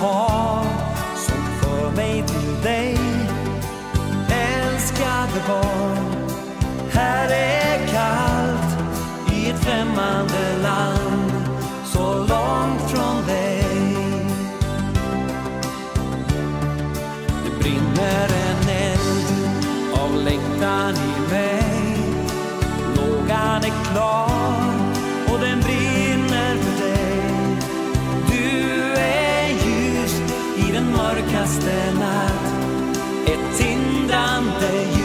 har som för mig till dig. Älskade barn, här är kallt i ett främmande land så långt från dig. Det brinner en eld av längtan i mig. Lågan är klar natt, ett tindrande ljus.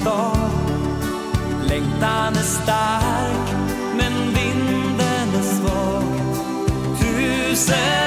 Stad Längtan är stark men vinden är svag. Tusen